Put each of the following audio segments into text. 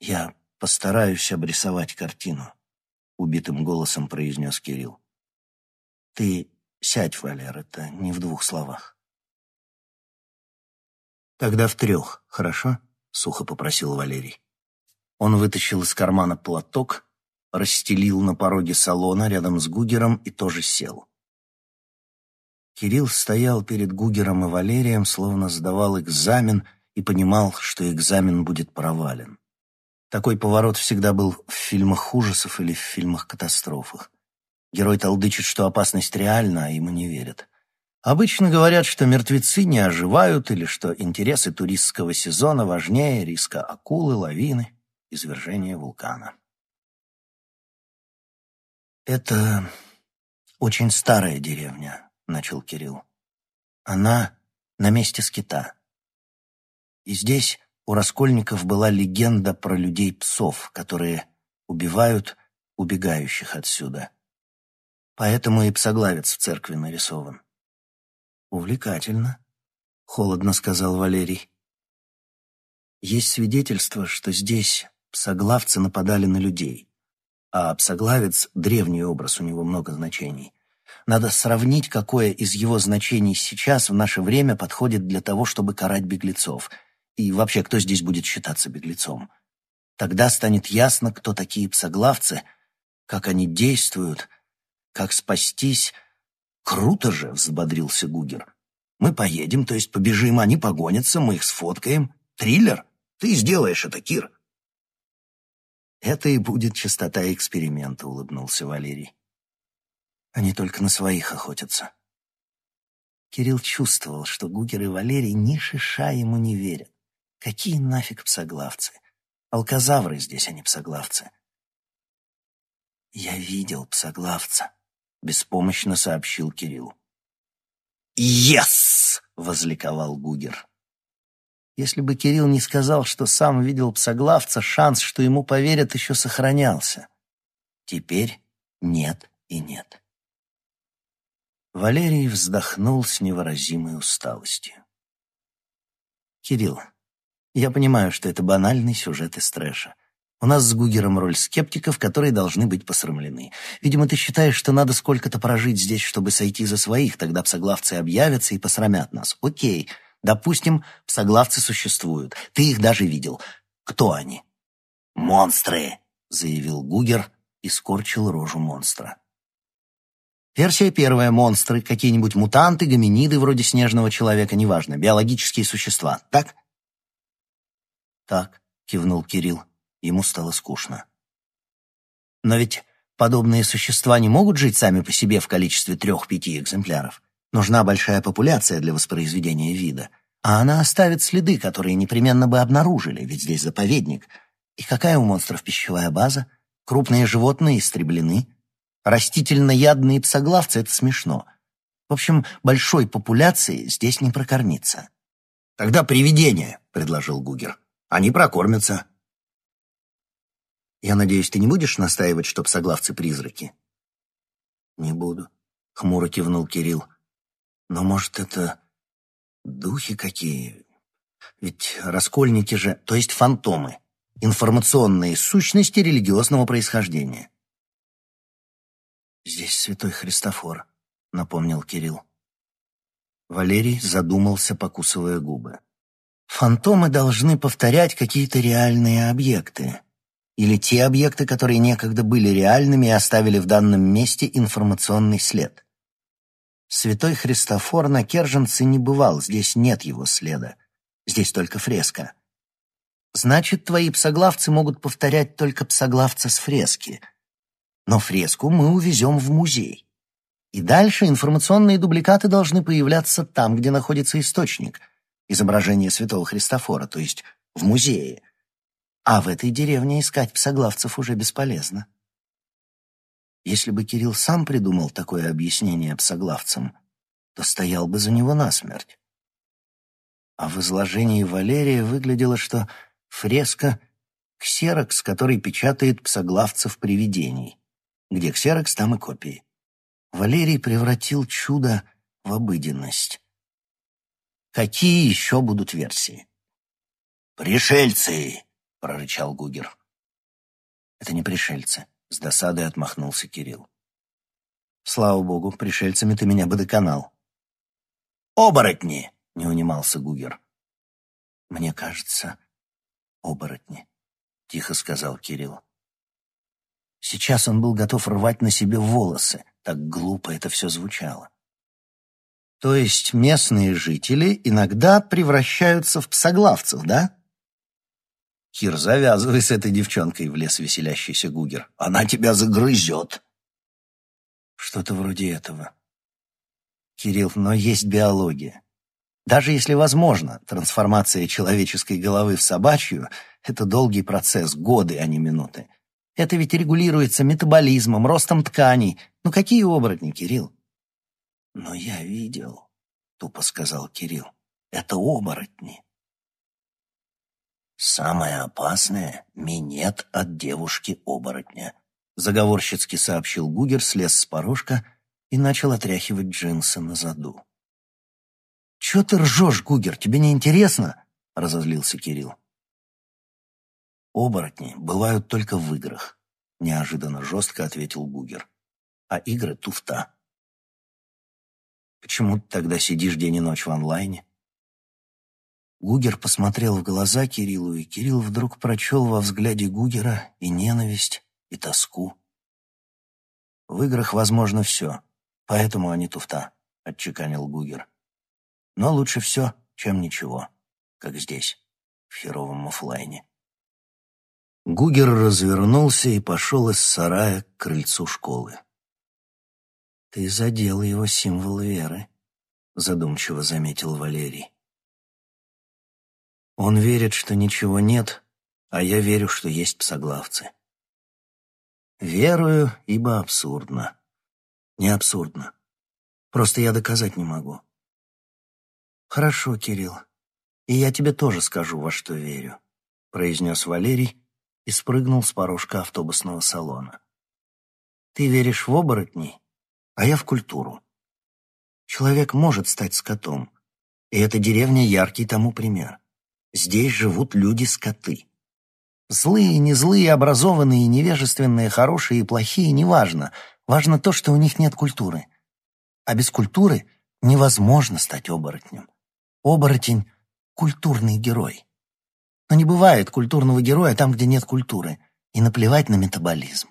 Я постараюсь обрисовать картину, убитым голосом произнес Кирилл. Ты сядь, Валер, это не в двух словах. Тогда в трех, хорошо? Сухо попросил Валерий. Он вытащил из кармана платок, расстелил на пороге салона рядом с Гугером и тоже сел. Кирилл стоял перед Гугером и Валерием, словно сдавал экзамен и понимал, что экзамен будет провален. Такой поворот всегда был в фильмах ужасов или в фильмах-катастрофах. Герой толдычит, что опасность реальна, а ему не верят. Обычно говорят, что мертвецы не оживают или что интересы туристского сезона важнее риска акулы, лавины, извержения вулкана. Это очень старая деревня, начал Кирилл. Она на месте скита. И здесь у раскольников была легенда про людей-псов, которые убивают убегающих отсюда. Поэтому и псоглавец в церкви нарисован. «Увлекательно», — холодно сказал Валерий. «Есть свидетельство, что здесь псоглавцы нападали на людей, а псоглавец — древний образ, у него много значений. Надо сравнить, какое из его значений сейчас, в наше время, подходит для того, чтобы карать беглецов. И вообще, кто здесь будет считаться беглецом. Тогда станет ясно, кто такие псоглавцы, как они действуют, как спастись. «Круто же!» — взбодрился Гугер. «Мы поедем, то есть побежим, они погонятся, мы их сфоткаем. Триллер? Ты сделаешь это, Кир!» «Это и будет частота эксперимента», — улыбнулся Валерий. Они только на своих охотятся. Кирилл чувствовал, что Гугер и Валерий ни шиша ему не верят. Какие нафиг псоглавцы? Алказавры здесь, а не псоглавцы. «Я видел псоглавца», — беспомощно сообщил Кирилл. «Yes!» — возликовал Гугер. Если бы Кирилл не сказал, что сам видел псоглавца, шанс, что ему поверят, еще сохранялся. Теперь нет и нет. Валерий вздохнул с невыразимой усталостью. «Кирилл, я понимаю, что это банальный сюжет из трэша. У нас с Гугером роль скептиков, которые должны быть посрамлены. Видимо, ты считаешь, что надо сколько-то прожить здесь, чтобы сойти за своих, тогда псоглавцы объявятся и посрамят нас. Окей, допустим, псоглавцы существуют. Ты их даже видел. Кто они?» «Монстры!» — заявил Гугер и скорчил рожу монстра. Версия первая — монстры, какие-нибудь мутанты, гоминиды вроде снежного человека, неважно, биологические существа, так? Так, кивнул Кирилл. Ему стало скучно. Но ведь подобные существа не могут жить сами по себе в количестве трех-пяти экземпляров. Нужна большая популяция для воспроизведения вида. А она оставит следы, которые непременно бы обнаружили, ведь здесь заповедник. И какая у монстров пищевая база? Крупные животные истреблены, Растительноядные псоглавцы — это смешно. В общем, большой популяции здесь не прокормиться. «Тогда привидения», — предложил Гугер. «Они прокормятся». «Я надеюсь, ты не будешь настаивать, что псоглавцы — призраки?» «Не буду», — хмуро кивнул Кирилл. «Но, может, это духи какие? Ведь раскольники же, то есть фантомы, информационные сущности религиозного происхождения». «Здесь святой Христофор», — напомнил Кирилл. Валерий задумался, покусывая губы. «Фантомы должны повторять какие-то реальные объекты. Или те объекты, которые некогда были реальными и оставили в данном месте информационный след. Святой Христофор на Керженце не бывал, здесь нет его следа. Здесь только фреска. Значит, твои псоглавцы могут повторять только псоглавца с фрески — но фреску мы увезем в музей. И дальше информационные дубликаты должны появляться там, где находится источник, изображение святого Христофора, то есть в музее. А в этой деревне искать псоглавцев уже бесполезно. Если бы Кирилл сам придумал такое объяснение псоглавцам, то стоял бы за него насмерть. А в изложении Валерия выглядело, что фреска — ксерокс, который печатает псоглавцев привидений. Где ксерокс, там и копии. Валерий превратил чудо в обыденность. Какие еще будут версии? «Пришельцы!» — прорычал Гугер. «Это не пришельцы», — с досадой отмахнулся Кирилл. «Слава богу, пришельцами ты меня бы доконал». «Оборотни!» — не унимался Гугер. «Мне кажется, оборотни», — тихо сказал Кирилл. Сейчас он был готов рвать на себе волосы, так глупо это все звучало. То есть местные жители иногда превращаются в псоглавцев, да? Кир, завязывай с этой девчонкой, в лес веселящийся Гугер. Она тебя загрызет. Что-то вроде этого. Кирилл, но есть биология. Даже если возможно, трансформация человеческой головы в собачью — это долгий процесс, годы, а не минуты. Это ведь регулируется метаболизмом, ростом тканей. Ну какие оборотни, Кирилл? Но я видел, — тупо сказал Кирилл. Это оборотни. «Самое опасное — минет от девушки-оборотня», — заговорщицки сообщил Гугер, слез с порожка и начал отряхивать джинсы на заду. «Чего ты ржешь, Гугер? Тебе не интересно?» — разозлился Кирилл. «Оборотни бывают только в играх», — неожиданно жестко ответил Гугер. «А игры — туфта». «Почему ты тогда сидишь день и ночь в онлайне?» Гугер посмотрел в глаза Кириллу, и Кирилл вдруг прочел во взгляде Гугера и ненависть, и тоску. «В играх возможно все, поэтому они туфта», — отчеканил Гугер. «Но лучше все, чем ничего, как здесь, в херовом офлайне». Гугер развернулся и пошел из сарая к крыльцу школы. «Ты задел его символ веры», — задумчиво заметил Валерий. Он верит, что ничего нет, а я верю, что есть псоглавцы. Верую, ибо абсурдно. Не абсурдно. Просто я доказать не могу. Хорошо, Кирилл. И я тебе тоже скажу, во что верю, произнес Валерий и спрыгнул с порожка автобусного салона. Ты веришь в оборотней, а я в культуру. Человек может стать скотом, и эта деревня яркий тому пример. Здесь живут люди-скоты. Злые, не злые, образованные, невежественные, хорошие и плохие, неважно. Важно то, что у них нет культуры. А без культуры невозможно стать оборотнем. Оборотень — культурный герой. Но не бывает культурного героя там, где нет культуры. И наплевать на метаболизм.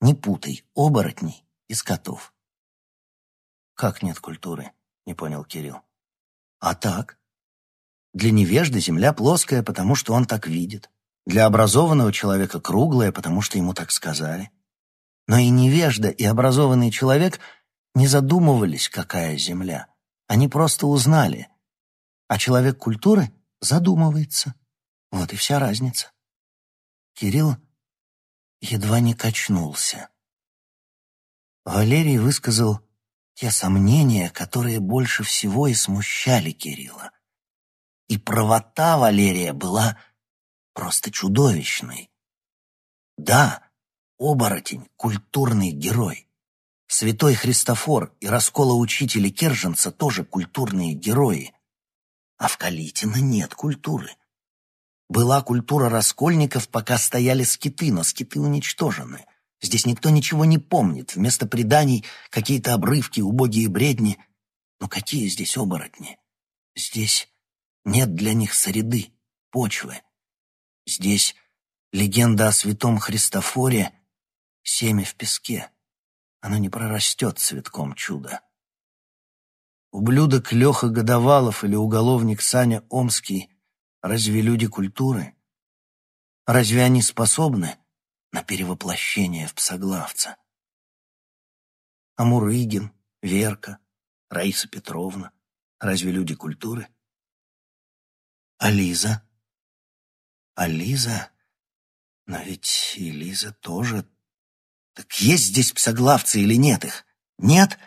Не путай оборотней и скотов. «Как нет культуры?» — не понял Кирилл. «А так, для невежды земля плоская, потому что он так видит. Для образованного человека круглая, потому что ему так сказали. Но и невежда, и образованный человек не задумывались, какая земля. Они просто узнали. А человек культуры задумывается. Вот и вся разница. Кирилл едва не качнулся. Валерий высказал те сомнения, которые больше всего и смущали Кирилла. И правота Валерия была просто чудовищной. Да, оборотень — культурный герой. Святой Христофор и расколоучители Керженца тоже культурные герои. А в Калитино нет культуры. Была культура раскольников, пока стояли скиты, но скиты уничтожены. Здесь никто ничего не помнит. Вместо преданий какие-то обрывки, убогие бредни. Но какие здесь оборотни? Здесь нет для них среды, почвы. Здесь легенда о святом Христофоре — семя в песке. Оно не прорастет цветком чуда. Ублюдок Леха Годовалов или уголовник Саня Омский — разве люди культуры? Разве они способны на перевоплощение в псоглавца? Амурыгин, Верка, Раиса Петровна — разве люди культуры? А Лиза? А Лиза? Но ведь и Лиза тоже... Так есть здесь псоглавцы или нет их? Нет?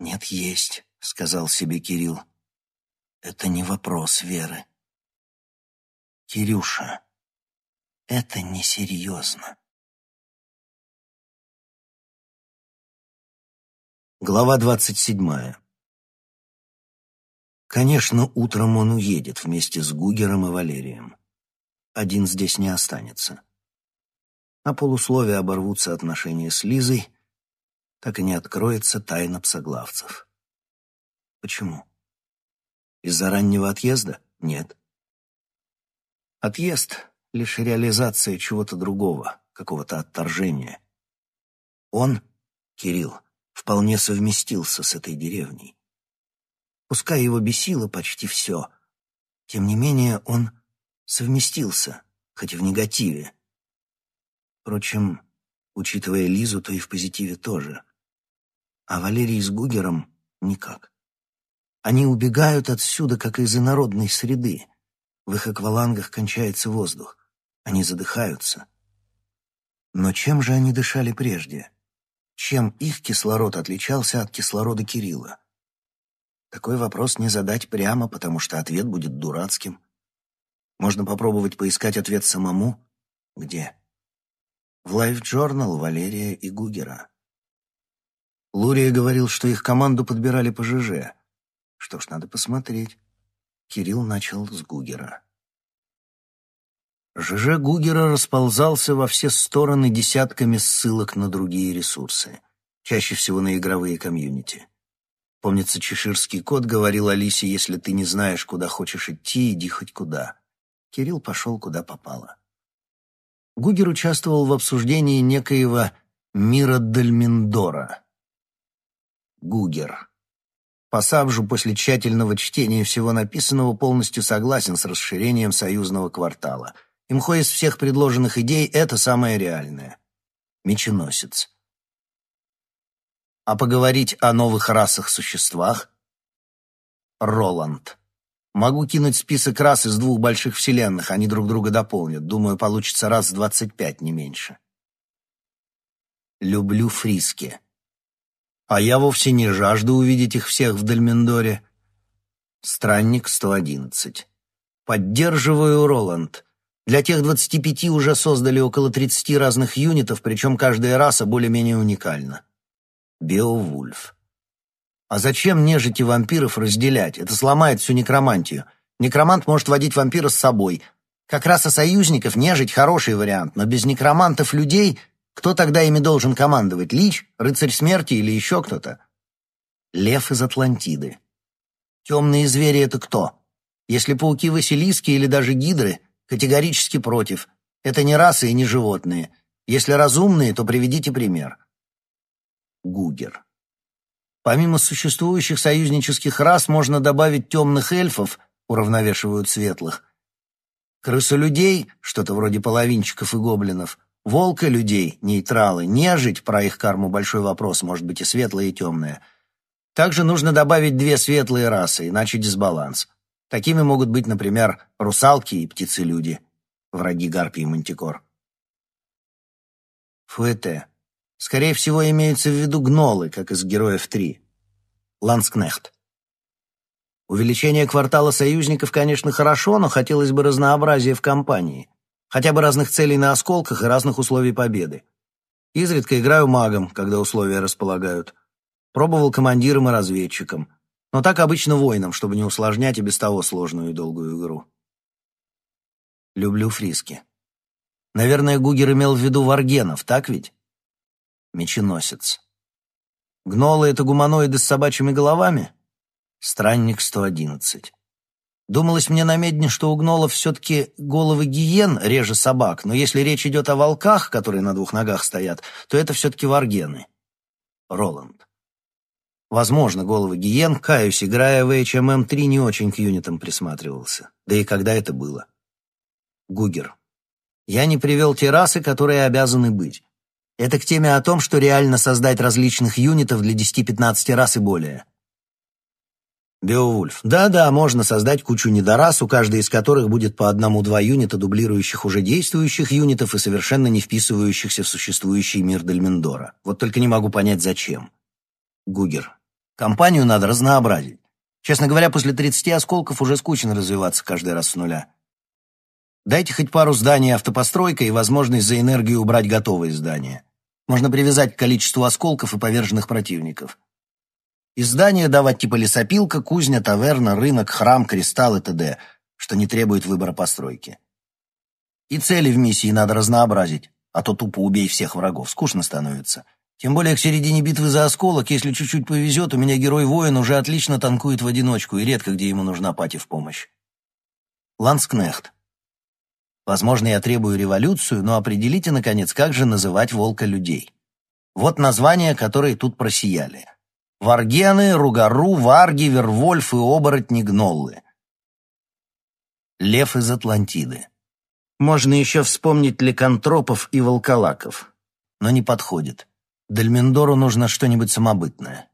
Нет, есть, сказал себе Кирилл. Это не вопрос веры. Кирюша, это несерьезно. Глава двадцать седьмая. Конечно, утром он уедет вместе с Гугером и Валерием. один здесь не останется. На полусловие оборвутся отношения с Лизой, так и не откроется тайна псоглавцев. Почему? Из-за раннего отъезда? Нет. Отъезд — лишь реализация чего-то другого, какого-то отторжения. Он, Кирилл, вполне совместился с этой деревней. Пускай его бесило почти все, тем не менее он совместился, хоть и в негативе. Впрочем, учитывая Лизу, то и в позитиве тоже. А Валерий с Гугером никак. Они убегают отсюда, как из инородной среды. В их аквалангах кончается воздух. Они задыхаются. Но чем же они дышали прежде? Чем их кислород отличался от кислорода Кирилла? Такой вопрос не задать прямо, потому что ответ будет дурацким. Можно попробовать поискать ответ самому. Где? В Life Journal Валерия и Гугера. Лурия говорил, что их команду подбирали по ЖЖ. Что ж, надо посмотреть. Кирилл начал с Гугера. ЖЖ Гугера расползался во все стороны десятками ссылок на другие ресурсы, чаще всего на игровые комьюнити. Помнится, чеширский кот говорил Алисе, если ты не знаешь, куда хочешь идти, иди хоть куда. Кирилл пошел, куда попало. Гугер участвовал в обсуждении некоего Мира Дальминдора, Гугер. По Сабжу после тщательного чтения всего написанного полностью согласен с расширением союзного квартала. Имхо из всех предложенных идей это самое реальное. Меченосец. А поговорить о новых расах-существах? Роланд. Могу кинуть список рас из двух больших вселенных, они друг друга дополнят. Думаю, получится раз в двадцать пять, не меньше. Люблю фриски. А я вовсе не жажду увидеть их всех в Дальмендоре. Странник 111. Поддерживаю Роланд. Для тех 25 уже создали около 30 разных юнитов, причем каждая раса более-менее уникальна. Беовульф. А зачем нежить и вампиров разделять? Это сломает всю некромантию. Некромант может водить вампира с собой. Как раз о союзников нежить хороший вариант, но без некромантов людей кто тогда ими должен командовать? Лич, рыцарь смерти или еще кто-то? Лев из Атлантиды. Темные звери — это кто? Если пауки Василиски или даже гидры, категорически против. Это не расы и не животные. Если разумные, то приведите пример. Гугер. Помимо существующих союзнических рас можно добавить темных эльфов, уравновешивают светлых, крысолюдей, что-то вроде половинчиков и гоблинов, Волка людей, нейтралы, нежить, про их карму большой вопрос, может быть и светлая, и темная. Также нужно добавить две светлые расы, иначе дисбаланс. Такими могут быть, например, русалки и птицы-люди, враги гарпии и мантикор. Фуэте. Скорее всего, имеются в виду гнолы, как из «Героев 3». Ланскнехт. Увеличение квартала союзников, конечно, хорошо, но хотелось бы разнообразия в компании. Хотя бы разных целей на осколках и разных условий победы. Изредка играю магом, когда условия располагают. Пробовал командиром и разведчиком. Но так обычно воином, чтобы не усложнять и без того сложную и долгую игру. Люблю фриски. Наверное, Гугер имел в виду варгенов, так ведь? Меченосец. Гнолы — это гуманоиды с собачьими головами? Странник 111. Думалось мне на медне, что у гнолов все-таки головы гиен реже собак, но если речь идет о волках, которые на двух ногах стоят, то это все-таки варгены. Роланд. Возможно, головы гиен, каюсь, играя в HMM3, не очень к юнитам присматривался. Да и когда это было? Гугер. Я не привел те расы, которые обязаны быть. Это к теме о том, что реально создать различных юнитов для 10-15 рас и более. Беовульф. Да-да, можно создать кучу недорас, у каждой из которых будет по одному-два юнита, дублирующих уже действующих юнитов и совершенно не вписывающихся в существующий мир Дельмендора. Вот только не могу понять, зачем. Гугер. Компанию надо разнообразить. Честно говоря, после 30 осколков уже скучно развиваться каждый раз с нуля. Дайте хоть пару зданий автопостройка и возможность за энергию убрать готовые здания. Можно привязать к количеству осколков и поверженных противников. Издания давать типа лесопилка, кузня, таверна, рынок, храм, кристалл и т.д., что не требует выбора постройки. И цели в миссии надо разнообразить, а то тупо убей всех врагов, скучно становится. Тем более к середине битвы за осколок, если чуть-чуть повезет, у меня герой-воин уже отлично танкует в одиночку и редко где ему нужна пати в помощь. Ланскнехт. Возможно, я требую революцию, но определите, наконец, как же называть волка людей. Вот названия, которые тут просияли. Варгены, Ругару, Варги, Вервольф и оборотни Гноллы. Лев из Атлантиды. Можно еще вспомнить ликантропов и волколаков, но не подходит. Дальмендору нужно что-нибудь самобытное.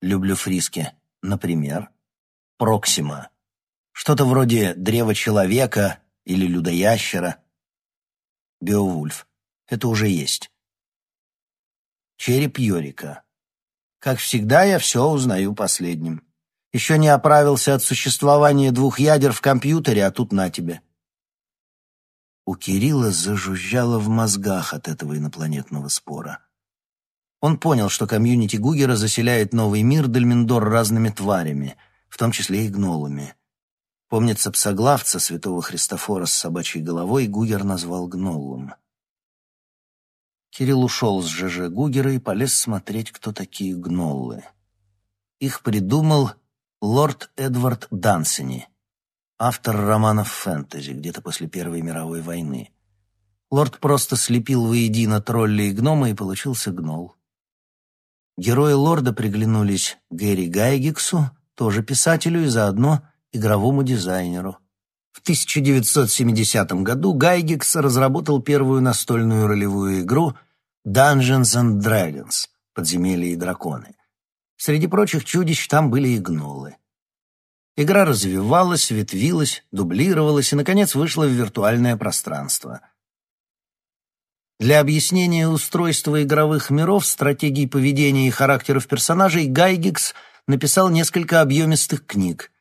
Люблю фриски. Например, Проксима. Что-то вроде древа человека или людоящера. Беовульф. Это уже есть. Череп Йорика. Как всегда, я все узнаю последним. Еще не оправился от существования двух ядер в компьютере, а тут на тебе. У Кирилла зажужжало в мозгах от этого инопланетного спора. Он понял, что комьюнити Гугера заселяет новый мир Дальминдор разными тварями, в том числе и гнолами. Помнится, псоглавца святого Христофора с собачьей головой Гугер назвал гнолом. Кирилл ушел с ЖЖ Гугера и полез смотреть, кто такие гноллы. Их придумал лорд Эдвард Дансени — автор романов фэнтези, где-то после Первой мировой войны. Лорд просто слепил воедино тролля и гнома, и получился гнол. Герои лорда приглянулись Гэри Гайгиксу, тоже писателю и заодно игровому дизайнеру. В 1970 году Гайгикс разработал первую настольную ролевую игру Dungeons and Dragons — «Подземелья и драконы». Среди прочих чудищ там были и гнолы. Игра развивалась, ветвилась, дублировалась и, наконец, вышла в виртуальное пространство. Для объяснения устройства игровых миров, стратегий поведения и характеров персонажей Гайгикс написал несколько объемистых книг.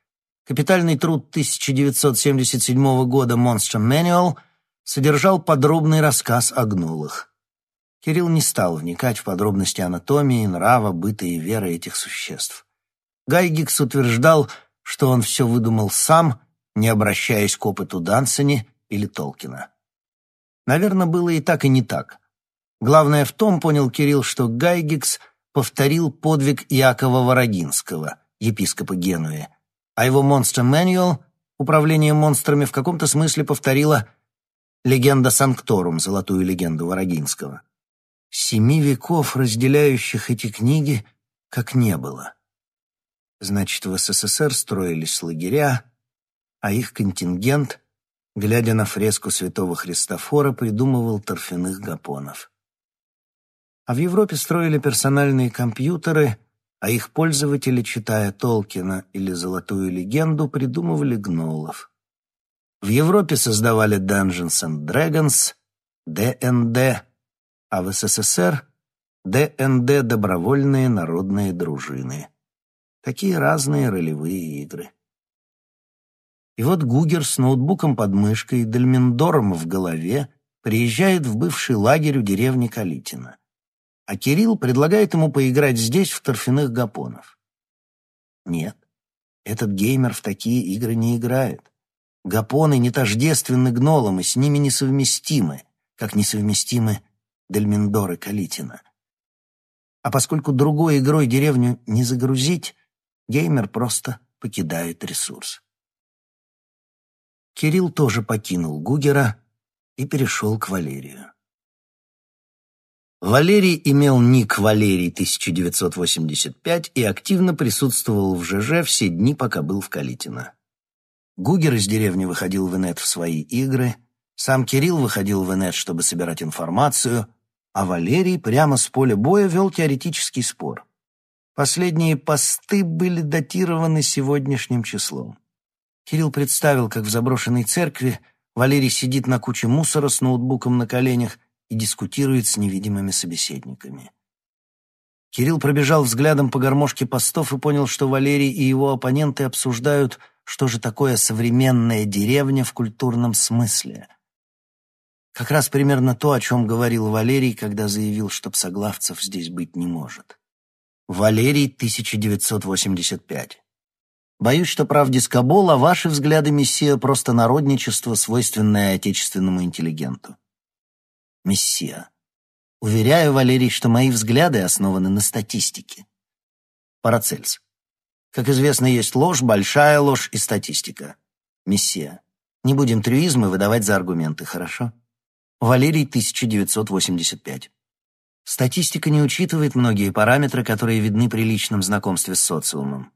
Капитальный труд 1977 года «Monster Manual» содержал подробный рассказ о гнулах. Кирилл не стал вникать в подробности анатомии, нрава, быта и веры этих существ. Гайгикс утверждал, что он все выдумал сам, не обращаясь к опыту Дансени или Толкина. Наверное, было и так, и не так. Главное в том, понял Кирилл, что Гайгикс повторил подвиг Якова Ворогинского, епископа Генуи, а его «Monster Manual» управление монстрами в каком-то смысле повторила «Легенда Санкторум», золотую легенду Ворогинского. Семи веков, разделяющих эти книги, как не было. Значит, в СССР строились лагеря, а их контингент, глядя на фреску святого Христофора, придумывал торфяных гапонов. А в Европе строили персональные компьютеры, а их пользователи, читая Толкина или «Золотую легенду», придумывали гнолов. В Европе создавали Dungeons and Dragons, ДНД, а в СССР — ДНД «Добровольные народные дружины». Такие разные ролевые игры. И вот Гугер с ноутбуком под мышкой и Дальминдором в голове приезжает в бывший лагерь у деревни Калитина. А Кирилл предлагает ему поиграть здесь в торфяных гапонов. Нет, этот геймер в такие игры не играет. Гапоны не тождественны гнолам и с ними несовместимы, как несовместимы Дельминдор и Калитина. А поскольку другой игрой деревню не загрузить, Геймер просто покидает ресурс. Кирилл тоже покинул Гугера и перешел к Валерию. Валерий имел ник Валерий 1985 и активно присутствовал в ЖЖ все дни, пока был в Калитино. Гугер из деревни выходил в инет в свои игры, сам Кирилл выходил в инет, чтобы собирать информацию, а Валерий прямо с поля боя вел теоретический спор. Последние посты были датированы сегодняшним числом. Кирилл представил, как в заброшенной церкви Валерий сидит на куче мусора с ноутбуком на коленях и дискутирует с невидимыми собеседниками. Кирилл пробежал взглядом по гармошке постов и понял, что Валерий и его оппоненты обсуждают, что же такое современная деревня в культурном смысле. Как раз примерно то, о чем говорил Валерий, когда заявил, что псоглавцев здесь быть не может. Валерий, 1985. Боюсь, что прав дискобол, а ваши взгляды, мессия, просто народничество, свойственное отечественному интеллигенту. Мессия. Уверяю, Валерий, что мои взгляды основаны на статистике. Парацельс. Как известно, есть ложь, большая ложь и статистика. Мессия. Не будем трюизмы выдавать за аргументы, хорошо? Валерий, 1985. Статистика не учитывает многие параметры, которые видны при личном знакомстве с социумом.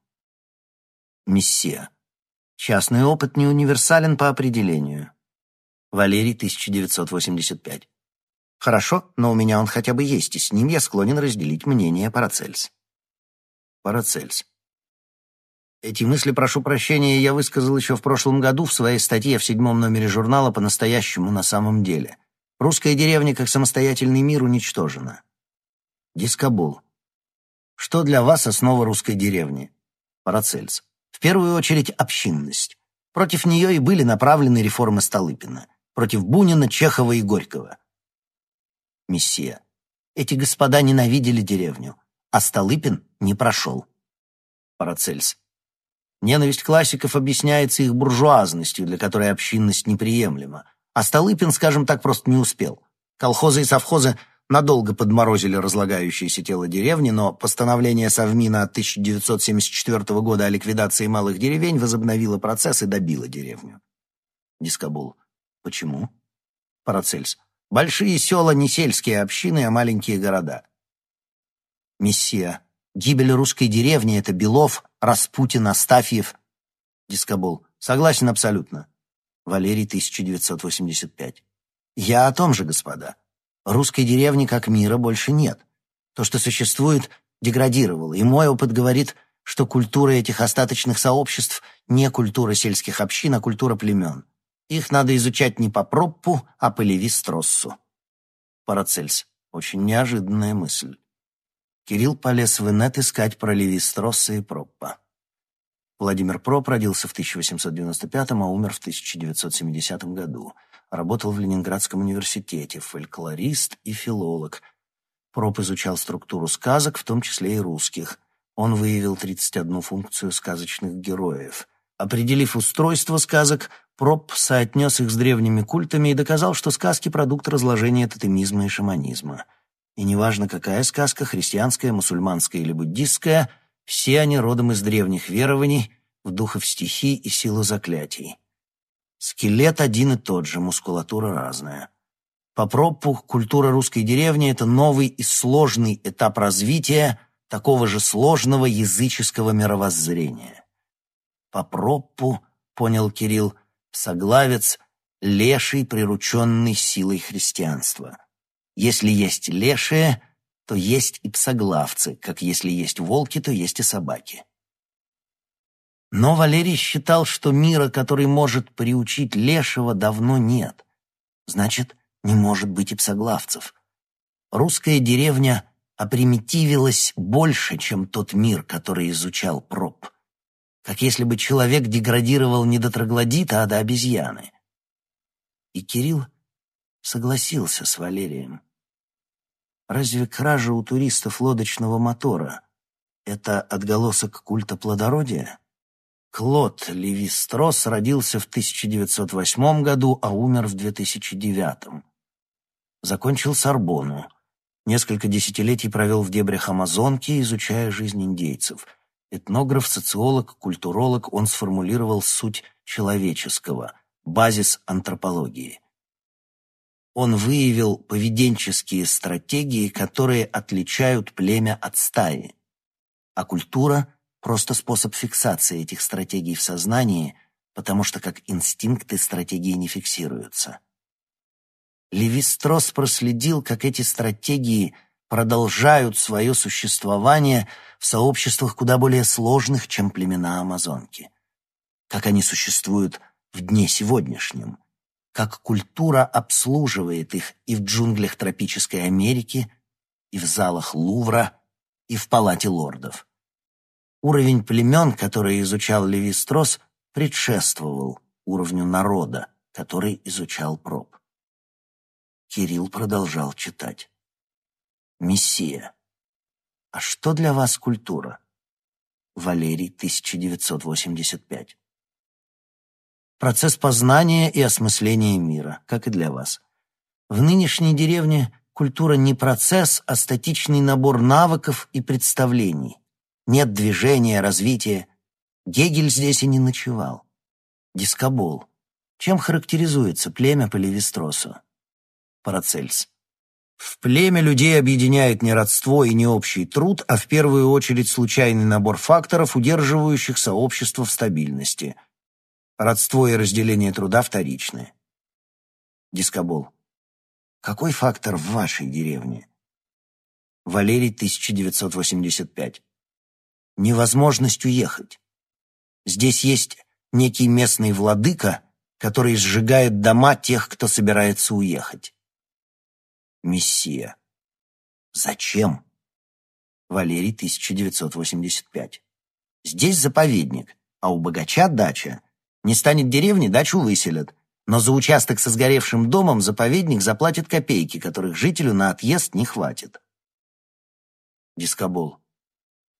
Мессия. Частный опыт не универсален по определению. Валерий, 1985. Хорошо, но у меня он хотя бы есть, и с ним я склонен разделить мнение Парацельс. Парацельс. Эти мысли, прошу прощения, я высказал еще в прошлом году в своей статье в седьмом номере журнала «По-настоящему на самом деле». Русская деревня как самостоятельный мир уничтожена. Дискобул. Что для вас основа русской деревни? Парацельс. В первую очередь общинность. Против нее и были направлены реформы Столыпина. Против Бунина, Чехова и Горького. Мессия. Эти господа ненавидели деревню, а Столыпин не прошел. Парацельс. Ненависть классиков объясняется их буржуазностью, для которой общинность неприемлема. А Столыпин, скажем так, просто не успел. Колхозы и совхозы надолго подморозили разлагающееся тело деревни, но постановление Совмина от 1974 года о ликвидации малых деревень возобновило процесс и добило деревню. Дискобул. Почему? Парацельс. Большие села не сельские общины, а маленькие города. Мессия. Гибель русской деревни — это Белов, Распутин, Астафьев. Дискобол. Согласен абсолютно. Валерий, 1985. Я о том же, господа. Русской деревни как мира больше нет. То, что существует, деградировало, и мой опыт говорит, что культура этих остаточных сообществ не культура сельских общин, а культура племен. Их надо изучать не по Проппу, а по Леви-Строссу. Парацельс. Очень неожиданная мысль. Кирилл полез в инет искать про Леви-Стросса и Проппа. Владимир Проп родился в 1895, а умер в 1970 году. Работал в Ленинградском университете, фольклорист и филолог. Проп изучал структуру сказок, в том числе и русских. Он выявил 31 функцию сказочных героев. Определив устройство сказок, Проп соотнес их с древними культами и доказал, что сказки — продукт разложения тотемизма и шаманизма. И неважно, какая сказка, христианская, мусульманская или буддистская, все они родом из древних верований, в духов стихий и силу заклятий. Скелет один и тот же, мускулатура разная. По пропу культура русской деревни — это новый и сложный этап развития такого же сложного языческого мировоззрения. По пропу, понял Кирилл, соглавец — леший, прирученный силой христианства. Если есть лешие, то есть и псоглавцы, как если есть волки, то есть и собаки. Но Валерий считал, что мира, который может приучить лешего, давно нет. Значит, не может быть и псоглавцев. Русская деревня опримитивилась больше, чем тот мир, который изучал проб. Как если бы человек деградировал не до троглодита, а до обезьяны. И Кирилл согласился с Валерием. Разве кража у туристов лодочного мотора — это отголосок культа плодородия? Клод Левистрос родился в 1908 году, а умер в 2009. Закончил Сорбону. Несколько десятилетий провел в дебрях Амазонки, изучая жизнь индейцев. Этнограф, социолог, культуролог, он сформулировал суть человеческого, базис антропологии — он выявил поведенческие стратегии, которые отличают племя от стаи. А культура — просто способ фиксации этих стратегий в сознании, потому что как инстинкты стратегии не фиксируются. Левистрос проследил, как эти стратегии продолжают свое существование в сообществах куда более сложных, чем племена Амазонки. Как они существуют в дне сегодняшнем — как культура обслуживает их и в джунглях тропической Америки, и в залах Лувра, и в палате лордов. Уровень племен, который изучал Леви-Строс, предшествовал уровню народа, который изучал Проб. Кирилл продолжал читать. «Мессия. А что для вас культура? Валерий, 1985. Процесс познания и осмысления мира, как и для вас. В нынешней деревне культура не процесс, а статичный набор навыков и представлений. Нет движения, развития. Гегель здесь и не ночевал. Дискобол. Чем характеризуется племя по Левистросу? Парацельс. В племя людей объединяет не родство и не общий труд, а в первую очередь случайный набор факторов, удерживающих сообщество в стабильности. Родство и разделение труда вторичны. Дискобол. Какой фактор в вашей деревне? Валерий, 1985. Невозможность уехать. Здесь есть некий местный владыка, который сжигает дома тех, кто собирается уехать. Мессия. Зачем? Валерий, 1985. Здесь заповедник, а у богача дача. Не станет деревни, дачу выселят. Но за участок со сгоревшим домом заповедник заплатит копейки, которых жителю на отъезд не хватит. Дискобол.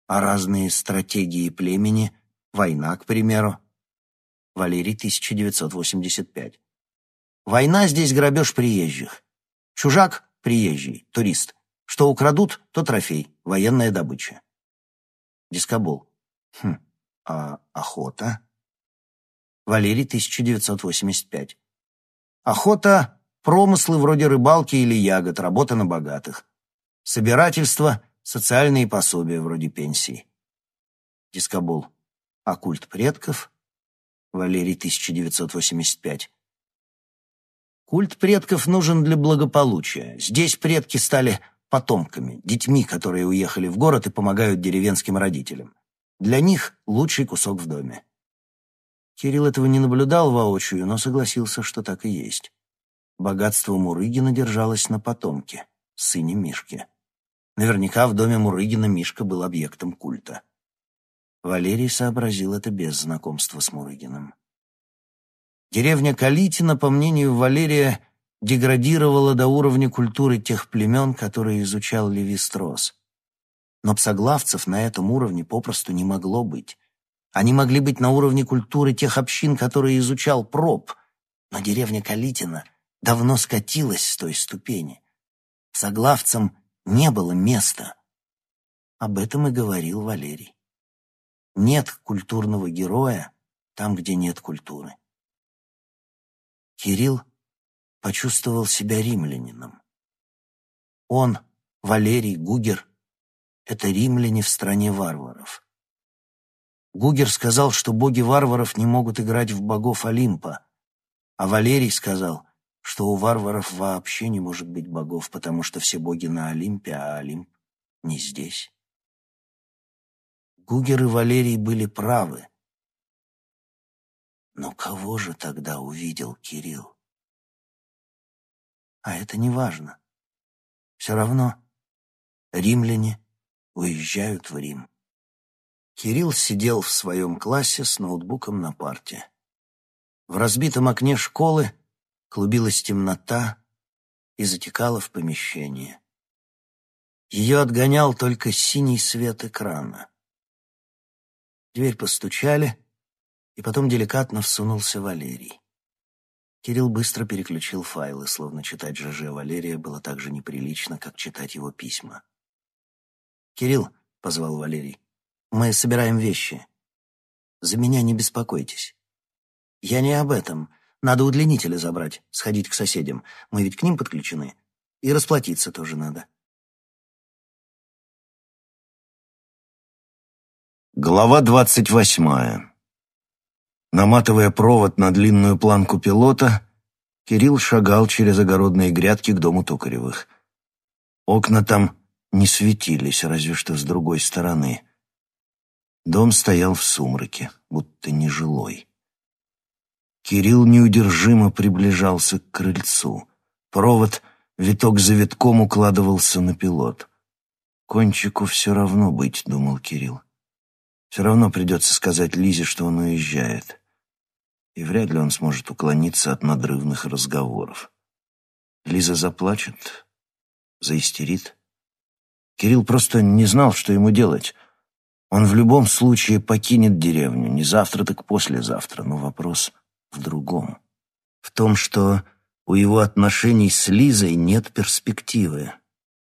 А разные стратегии племени, война, к примеру. Валерий, 1985. Война здесь грабеж приезжих. Чужак приезжий, турист. Что украдут, то трофей, военная добыча. Дискобол. Хм, а охота? Валерий, 1985. Охота — промыслы вроде рыбалки или ягод, работа на богатых. Собирательство — социальные пособия вроде пенсии. Дискобол. А культ предков? Валерий, 1985. Культ предков нужен для благополучия. Здесь предки стали потомками, детьми, которые уехали в город и помогают деревенским родителям. Для них лучший кусок в доме. Кирилл этого не наблюдал воочию, но согласился, что так и есть. Богатство Мурыгина держалось на потомке, сыне Мишки. Наверняка в доме Мурыгина Мишка был объектом культа. Валерий сообразил это без знакомства с Мурыгиным. Деревня Калитина, по мнению Валерия, деградировала до уровня культуры тех племен, которые изучал Леви-Строс. Но псоглавцев на этом уровне попросту не могло быть. Они могли быть на уровне культуры тех общин, которые изучал Проб, но деревня Калитина давно скатилась с той ступени. Соглавцам не было места. Об этом и говорил Валерий. Нет культурного героя там, где нет культуры. Кирилл почувствовал себя римлянином. Он, Валерий Гугер, это римляне в стране варваров. Гугер сказал, что боги варваров не могут играть в богов Олимпа, а Валерий сказал, что у варваров вообще не может быть богов, потому что все боги на Олимпе, а Олимп не здесь. Гугер и Валерий были правы. Но кого же тогда увидел Кирилл? А это не важно. Все равно римляне уезжают в Рим. Кирилл сидел в своем классе с ноутбуком на парте. В разбитом окне школы клубилась темнота и затекала в помещение. Ее отгонял только синий свет экрана. Дверь постучали — и потом деликатно всунулся Валерий. Кирилл быстро переключил файлы, словно читать ЖЖ Валерия было так же неприлично, как читать его письма. «Кирилл», — позвал Валерий, — «мы собираем вещи. За меня не беспокойтесь. Я не об этом. Надо удлинители забрать, сходить к соседям. Мы ведь к ним подключены. И расплатиться тоже надо». Глава двадцать восьмая Наматывая провод на длинную планку пилота, Кирилл шагал через огородные грядки к дому Токаревых. Окна там не светились, разве что с другой стороны. Дом стоял в сумраке, будто нежилой. Кирилл неудержимо приближался к крыльцу. Провод виток за витком укладывался на пилот. «Кончику все равно быть», — думал Кирилл. «Все равно придется сказать Лизе, что он уезжает и вряд ли он сможет уклониться от надрывных разговоров. Лиза заплачет, заистерит. Кирилл просто не знал, что ему делать. Он в любом случае покинет деревню, не завтра, так послезавтра, но вопрос в другом. В том, что у его отношений с Лизой нет перспективы.